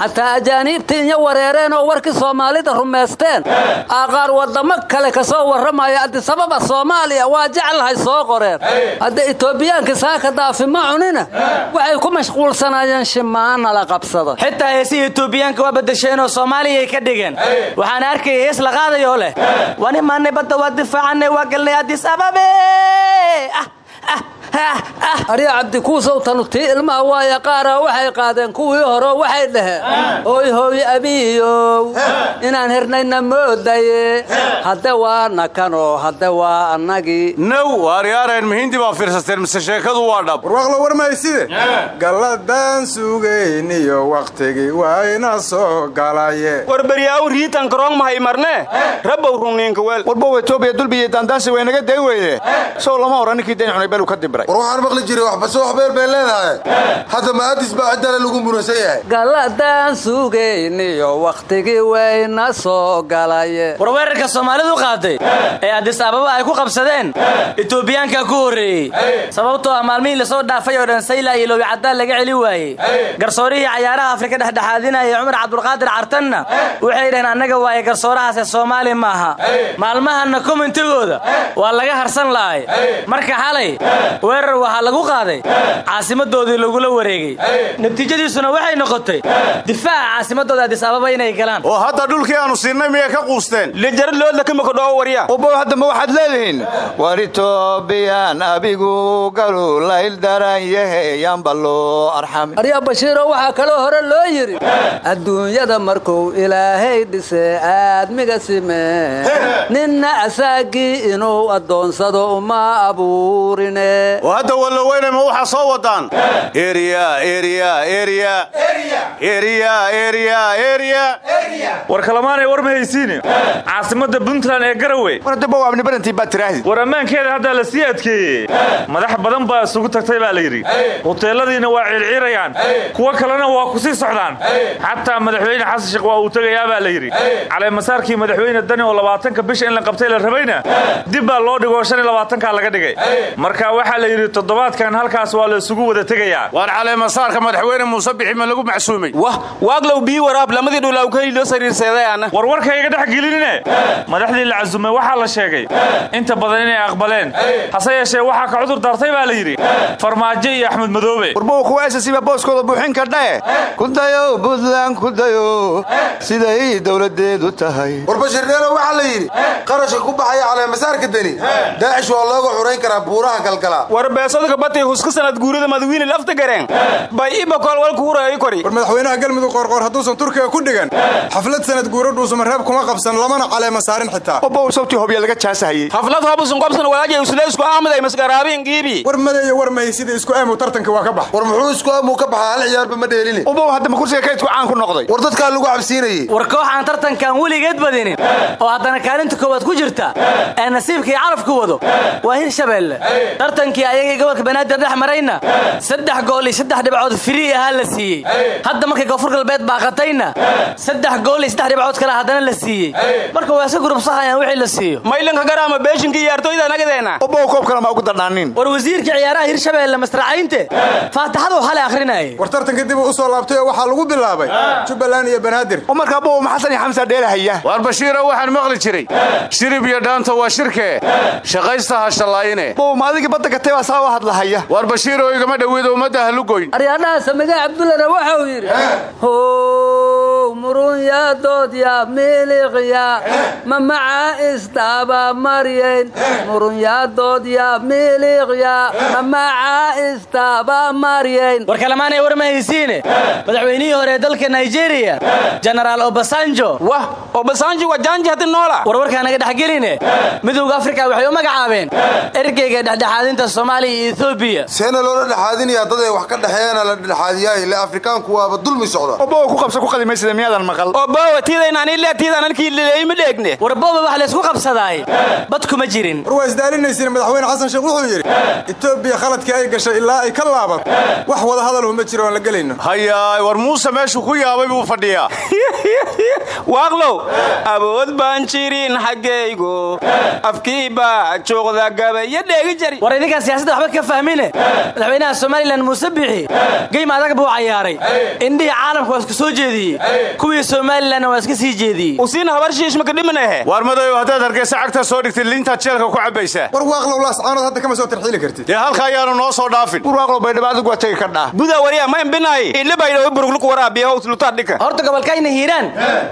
xataa ajaaniibtii inya wareereen oo warkii soomaalida rumaysteen. Aa qaar waddamo kale ka soo warramaya addisababa soomaaliya waa jeclahay soo qoreen. Hadda itoobiyaanka saaka daafi ma cunina waxay ku mashquulsanaayeen shimaana la qabsado. Xitaa heesihii itoobiyaanka waa badasheenoo soomaaliyay ka dhigeen. Waxaana arkaya hees la qaadayoo leh. Wani maanay badda waa difaacanay waa galnay addis ababe Eh, ah ah arya cabdikuusow tanu tii ilmaha waaya qaara waxay qaadeen kuwii hore waxay dhaheen. Hooy hooy abiyow inaan hirnayna moodaye. Hadde waa nakanoo hadde waa annagii now waaryaareen mihindii baa fiirsateen mise sheekadu waa dhab. Warwaqlo war mahayside galladaan sugayniyo wakhtigii wayna soo galaye. War beryaaw riitan karoong mahay marne? Rabbow rungniinka weel warbow etoobiya dulbiyo daandaansi way naga dayn weyde sow lama oran ninkii dayn cunay belu ka dibray war waxaan maqli jiray waxbase wax beel bay leedahay. Hadda ma addis baa ciddale lagu muransan yahay. Galladaan sugayniyo wakhtigii wayna soo galaye war weerarka soomaalidu qaaday ee addis ababa ay ku qabsadeen itoobiyaanka ku horreeyey. Sababtoo ah maalmihii la soo dhaafay oo dhan sayla iyo loobi caddaan laga celi waayey. Garsoorihii cayaaraha afrika dhexdhexaadinaya cumar cabdulqaadir cartanna waxay dhaheen annaga waaye garsoorahaase soomaali maaha. Maalmahanna komentigooda waa laga harsan lahay marka xalay weerar waxaa lagu qaaday caasimadoodii lagula wareegay. Natiijadiisuna waxay noqotay difaaca caasimadooda addis ababa inay galaan. Oo hadda dhulkii aanu siinay miyay ka quusteen. Lijarad loodla kamakadhoo warya ubow hadda ma waxaad leedihiin? War itoobiyaan abigu galu layl daran yahe yaanba loo arxami arya bashiiro waxaa kaloo hore loo yidhi adduunyada markuu ilaahay dhise aadmiga simee ninna asaagii inuu addoonsado uma abuurine oo hadda walla weynay ma waxaa soo wadaan? War kalamaanay war ma haysiine caasimada puntland ee tiraahdi. War ammaankeeda haddaa la sii adkeeyey. Madax badan baa isugu tagtay baa la yidhi. Huteeladiina waa ciirciirayaan kuwo kalena waa ku sii socdaan. Xataa madaxweyne xasan sheekh waa uu tegayaa baa la yidhi. Caleemasaarkii madaxweyne dani oo labaatanka bisha in la qabtay la rabayna dib baa loo dhigoo shan iyo labaatankaa laga dhigay. Marka waxaa la yidhi toddobaadkan halkaas waa la isugu wada tegayaa. Waar caleemasaarka madaxweyne muuse bixi ma lagu macsuumay? Wah waaglow bii waraab lamadii dhulaw ka hilioo sariirseedayaana war warkayga dhex gelinine. Madaxdii la casumay waxaa la sheegay inta badan inay aqbaleen. Hase yeeshee waxaa ka cudur daartay baa la yidhi. Farmaajo iyo axmed madoobe. Warbow kuwa ssba booskooda buuxin kardhae kudayo buntland kudayo siday dowladeedu tahay. War bashirneelo waxaa la yidhi qarashka ku baxaya caleemasaarka deni daacish waa looga xurayn karaa buuraha galgala war beesodka batay huska sanad guurida madawiine lafta gareen. Bay ibakol walku hurayo kori. War madaxweynaha galmudug qoorqoor hadduusan turkiga ku dhigan. Xaflad sanad guuro dhuusamareeb kuma qabsan lamana caleema saarin xitaa. Obow sabti hobya laga jaasahayey xaflad hobusun qobsan walaaja usleysku ahmaday masgaraabiin giibi? War madeeyo war mahay sida isku aamu tartanka waa ka bax. War muxuu isku aamu ka baxaa? Hal ciyaarba ma dheelini obow haddama kursiga kaydku caan ku noqday. War dadkaa lagu cabsiinayey war koox aan tartankan weligeed badinin oo haddana kaalinta koowaad ku jirta ee nasiibkii calafku wado waa hirshabeelle tartankii ayagii gobolka banaadir dhex marayna. Saddex gool iyo saddex dhibcood firii ahaa la siiyey. Hadda markay koonfur galbeed baaqatayna saddex gool iyo saddex dhibcood kale haddana la siiyey. Marka waa iska gurubsahayaan wixii la siiyo. Maylanka garaama beeshinka ciyaartooyda nagadeena obow koob kale ma ugu dardhaanin war wasiirka ciyaaraha hirshabeelle masracaynte faataxadu hale akhrinayay. War tartanka dib u soo laabtay oo waxaa lagu bilaabay jubbaland iyo banaadir. Oo markaa bow maxasan iyo xamsa dheelahaya waar bashiiro waxaan maqli jiray. Shirib iyo dhaanta waa shirkee. Shaqaysta ha shallaayine. Bow ma adigii badda gatay baa saa u hadlahaya. Waar bashiiro igama dhoweedo ummadda ha lugoyn aryaadhaha samige cabdullana waxau yidhi how murunyaa doodya miliqya ma maca istaaba maryayn murunyaa doodya miliqya ma maca istaaba maryayn war kalamaanay war ma haysiine madaxweynihii hore ee dalka nigeria jenaraal obasanjo. Wah obasanjo waa jaanji noola. War warkaa naga dhexgeline midowda afrika waxay u magacaabeen. Ergeyga dhexdhexaadinta soomaaliya iyo ethoobiya seena loola dhexaadinayaa dad ay wax ka dhexeeyana la dhexaadiyaay ile afrikaanku waaba dulmi socda obow ku qabsa ku qadimaysida miyaadan maqal? Obowa tiidaynanile tiidanalkii lileey ma dheegne. War booba wax laysku qabsadaay. Bad kuma jirin. War waa isdaalinaysiin madaxweyne xasan sheekh wuxuu yidhi etoobiya khaladkii ay gashay ilaa ay ka laabato wax wada hadalhu ma jiro la gelayno. Hayaay war muuse meeshuu ku yaabay buu fadhiyaa. [LAUGHS] Waaqlow awood baan jirin xaggaygu. Afkii baa juuqda gabayo dheegi jari siyaasadda waxba ka fahmine? Madaxweynaha somalilan muuse bixi geyma adag buu cayaaray. Indhihii caalamka waa iska soo jeediyey. Kuwii somalilanna waa iska sii jeediyey. Usiina habar shiish maka dhiminahe waar madayow haddaad hargeysa cagta soo dhigtid liintaad jeelka ku cabbaysaa war waaqlow laascaanood hadda kama soo tarxiili kartid. Dee halka ayaanu noo soo dhaafin. War waaqlow baydhabo adigu waa tegi kardhaa buda wariya ma imbinaay ilabaydhawo burugluku waraabiya hows lutaad dhika horta gobolkayna hiiraan.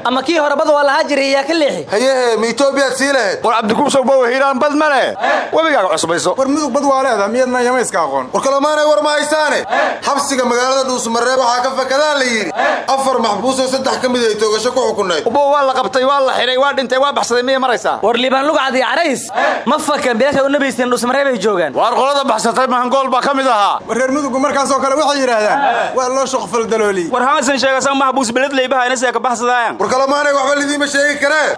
Ama kii horebada waa lahaa jiray iyaa ka leexi. Hayehe ma etoobiyaad sii lahayd war cabdikuubsow bow hiiraan bad ma leh. Webigaaga cusbayso. War mudug bad waa leedaha miyadna yamayska aqoon. War kalamaanay war ma haysaane? Xabsiga magaalada dhuusmareeb waxaa ka fakadaan la yidhi. Afar maxbuusoo saddex ka mid ay toogasho ku xukunayd bow waa la qabtay waa la xidhay waa dhintay waa baxsaday miyay maraysaa war liibaan lugcad iyo carays. Ma fakan bilaasha u nabaysteen dhuusmareeb ay joogaan. Waar qolada baxsatay mahangool baa ka mid ahaa. War reer mudugu markaasoo kale waxay yidhaahdaan waa loo shoqfal dalooliyey war hamasan sheegasan maxbuus beled leybahayna see ka baxsadaayan war kalamaanay waxba lidiima sheegi karee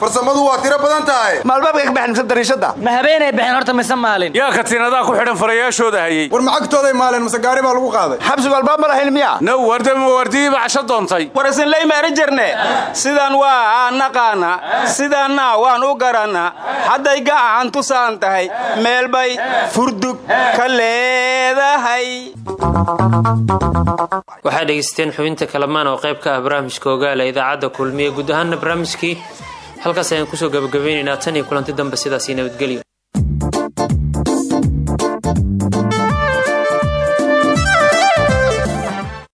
farsamadu waa tiro badan tahay. Maalbaabka ka baxen mise dariishadda? Ma habeenay baxeen horta mise maalin. Yaa katiinadaa ku xidhan farayaashooda hayey war macagtooday maaleen mise gaari baa lagu qaaday? Xabsigu albaab ma lahayn miya? Now wardama wardiyii bacsho doontay. War isin leymaara jirne? Sidaan waa naqaana sidaanna waan u garanna hadday gacan tusaan tahay meel bay furdug ka leedahay. Waxaad dhegaysteen xubinta kalamaan oo qayb ka ah barnaamijka ogaala idaacadda kulmiye guud ahaanna barnaamijkii. Halkaas ayaan ku soo gabagabaynaynaa tan iyo kulanti dambe sidaasii nabadgelyo